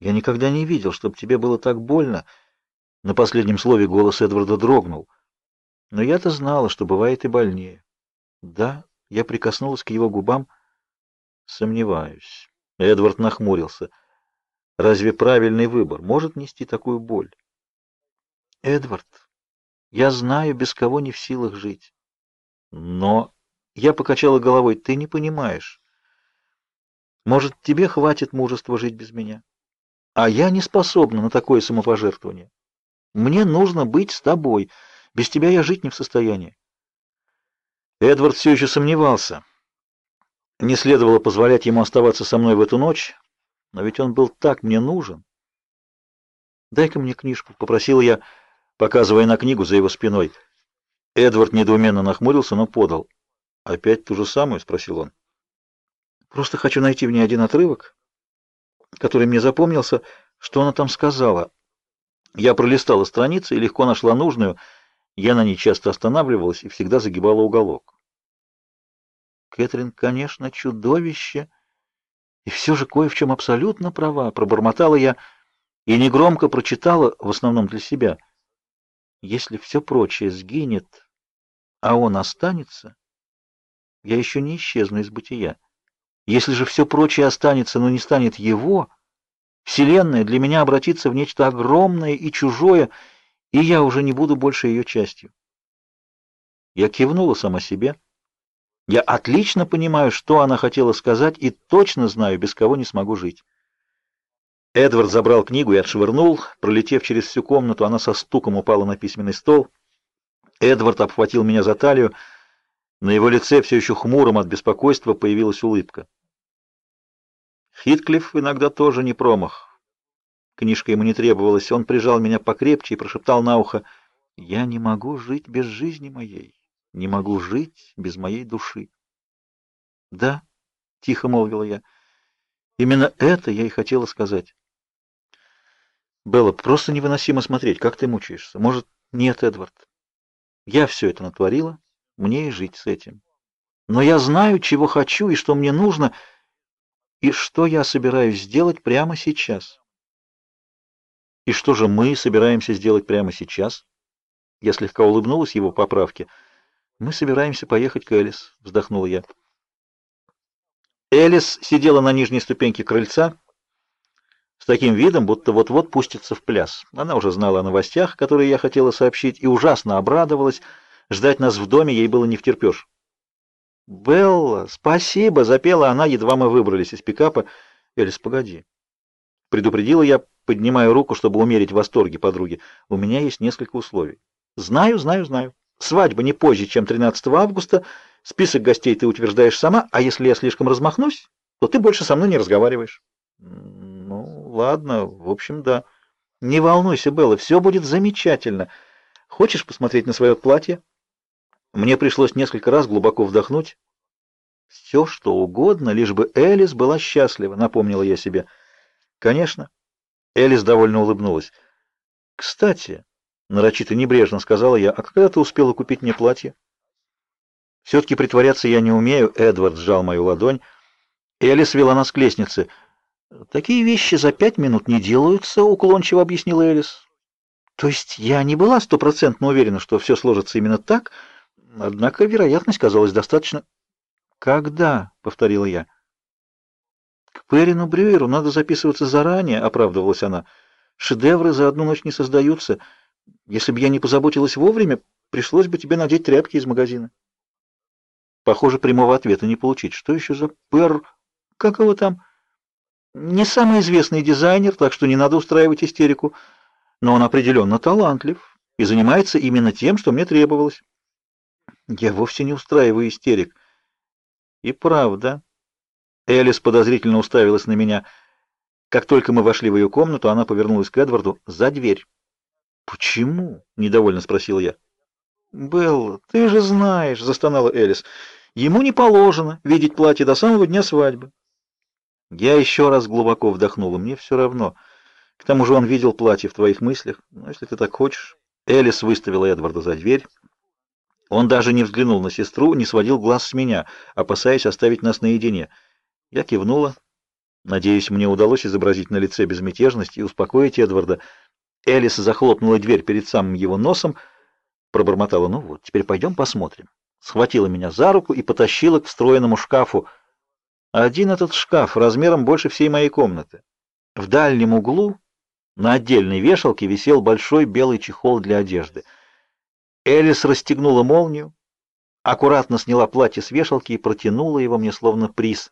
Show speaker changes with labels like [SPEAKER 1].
[SPEAKER 1] Я никогда не видел, чтобы тебе было так больно. На последнем слове голос Эдварда дрогнул. Но я-то знала, что бывает и больнее. Да, я прикоснулась к его губам. Сомневаюсь. Эдвард нахмурился. Разве правильный выбор может нести такую боль? Эдвард, я знаю, без кого не в силах жить. Но я покачала головой. Ты не понимаешь. Может, тебе хватит мужества жить без меня? А я не способна на такое самопожертвование. Мне нужно быть с тобой. Без тебя я жить не в состоянии. Эдвард все еще сомневался. Не следовало позволять ему оставаться со мной в эту ночь, но ведь он был так мне нужен. Дай-ка мне книжку, попросила я, показывая на книгу за его спиной. Эдвард недоуменно нахмурился, но подал. Опять ту же самую, спросил он. Просто хочу найти в ней один отрывок, который мне запомнился, что она там сказала. Я пролистала страницы и легко нашла нужную. Я на ней часто останавливалась и всегда загибала уголок. Кэтрин, конечно, чудовище, и все же кое в чем абсолютно права, пробормотала я и негромко прочитала, в основном для себя. Если все прочее сгинет, а он останется, я еще не исчезну из бытия. Если же все прочее останется, но не станет его, Вселенная для меня обратится в нечто огромное и чужое, и я уже не буду больше ее частью. Я кивнула сама себе. Я отлично понимаю, что она хотела сказать, и точно знаю, без кого не смогу жить. Эдвард забрал книгу и отшвырнул. Пролетев через всю комнату, она со стуком упала на письменный стол. Эдвард обхватил меня за талию. На его лице все еще хмуром от беспокойства появилась улыбка. Хитклифф иногда тоже не промах. Книжка ему не требовалась. Он прижал меня покрепче и прошептал на ухо: "Я не могу жить без жизни моей, не могу жить без моей души". "Да", тихо молвила я. "Именно это я и хотела сказать". Белла, просто невыносимо смотреть, как ты мучаешься. Может, нет, Эдвард. Я все это натворила, мне и жить с этим. Но я знаю, чего хочу и что мне нужно. И что я собираюсь сделать прямо сейчас? И что же мы собираемся сделать прямо сейчас? Я слегка улыбнулась его поправке. Мы собираемся поехать к Элис, вздохнула я. Элис сидела на нижней ступеньке крыльца с таким видом, будто вот-вот пустится в пляс. Она уже знала о новостях, которые я хотела сообщить, и ужасно обрадовалась. Ждать нас в доме ей было не втерпёшь. «Белла, спасибо!» — запела она, едва мы выбрались из пикапа. «Элис, погоди!» Предупредила я, поднимая руку, чтобы умерить восторги подруги. «У меня есть несколько условий». «Знаю, знаю, знаю. Свадьба не позже, чем 13 августа. Список гостей ты утверждаешь сама, а если я слишком размахнусь, то ты больше со мной не разговариваешь». «Ну, ладно, в общем, да. Не волнуйся, Белла, все будет замечательно. Хочешь посмотреть на свое платье?» Мне пришлось несколько раз глубоко вдохнуть. Все, что угодно, лишь бы Элис была счастлива, напомнила я себе. Конечно. Элис довольно улыбнулась. Кстати, нарочито небрежно сказала я: "А когда ты успела купить мне платье?" все таки притворяться я не умею, Эдвард сжал мою ладонь. Элис вела нас к лестнице. Такие вещи за пять минут не делаются, уклончиво объяснила Элис. То есть я не была стопроцентно уверена, что все сложится именно так, Однако вероятность казалась достаточно. Когда, повторила я. К Перину Брюеру надо записываться заранее, оправдывалась она. Шедевры за одну ночь не создаются. Если бы я не позаботилась вовремя, пришлось бы тебе надеть тряпки из магазина. Похоже, прямого ответа не получить. Что еще за Пер? Как его там? Не самый известный дизайнер, так что не надо устраивать истерику, но он определенно талантлив и занимается именно тем, что мне требовалось. Я вовсе не устраиваю истерик. И правда. Элис подозрительно уставилась на меня. Как только мы вошли в ее комнату, она повернулась к Эдварду за дверь. "Почему?" недовольно спросил я. "Белл, ты же знаешь", застонала Элис. "Ему не положено видеть платье до самого дня свадьбы". Я еще раз глубоко вдохнула. Мне все равно. К тому же он видел платье в твоих мыслях. Ну, если ты так хочешь. Элис выставила Эдварда за дверь. Он даже не взглянул на сестру, не сводил глаз с меня, опасаясь оставить нас наедине. Я кивнула. Надеюсь, мне удалось изобразить на лице безмятежность и успокоить Эдварда. Элис захлопнула дверь перед самым его носом, пробормотала: "Ну вот, теперь пойдем посмотрим". Схватила меня за руку и потащила к встроенному шкафу. Один этот шкаф размером больше всей моей комнаты. В дальнем углу на отдельной вешалке висел большой белый чехол для одежды. Элис расстегнула молнию, аккуратно сняла платье с вешалки и протянула его мне словно приз.